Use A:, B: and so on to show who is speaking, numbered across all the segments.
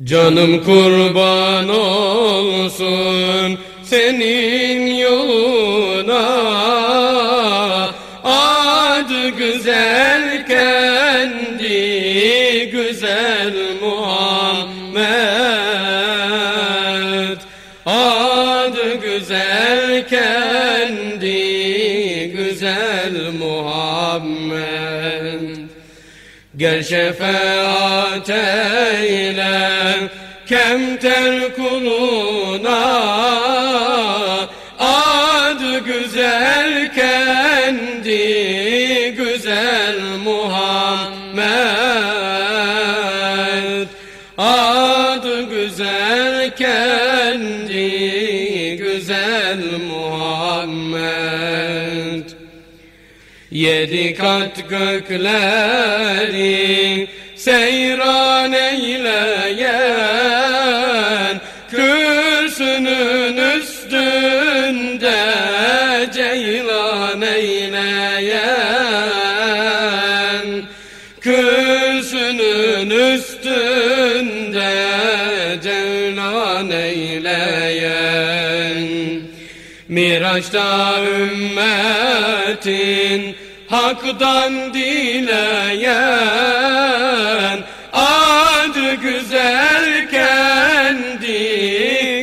A: Canım kurban olsun senin yoluna. Adı güzel kendi güzel Muhammed. Adı güzel kendi güzel Muhammed Gel şefaat eyle kemter kuluna. Adı güzel kendi güzel Muhammed. Adı güzel kendi güzel Muhammed Yedi kat gökleri seyran eyleyen Kürsünün üstünde ceylan eyleyen Kürsünün üstünde ceylan eyleyen Miraçta ümmetin haktan dileyen Adı güzel kendi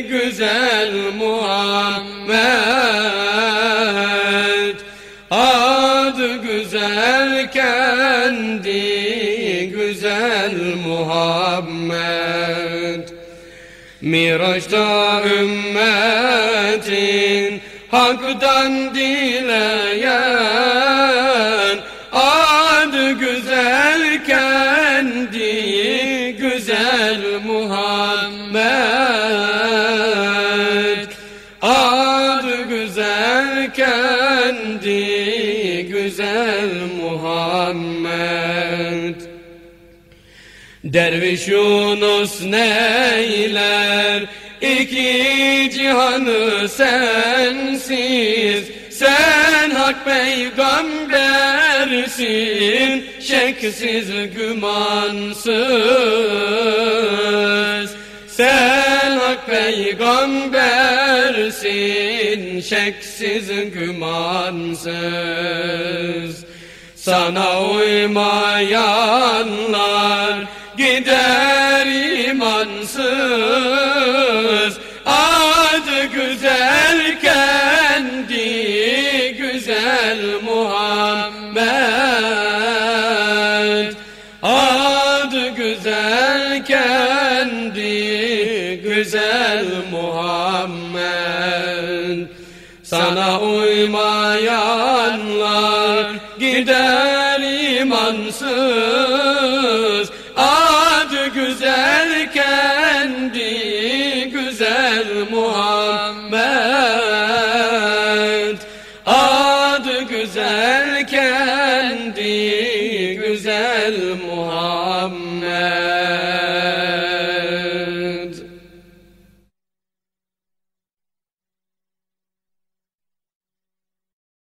A: güzel Muhammed Miraçta ümmetin haktan dileyen Adı güzel kendi güzel Muhammed. Adı güzel kendi güzel Muhammed Derviş Yunus neyler? İki cihanı sensiz. Sen hak peygambersin şeksiz gümansız. Sen hak peygambersin şeksiz gümansız Sana uymayanlar gider imansız. Adı güzel kendi güzel Muhammed. Adı güzel kendi güzel Muhammed. Sana uymayanlar imansız Adı güzel kendi güzel Muhammed. Adı güzel kendi güzel Muhammed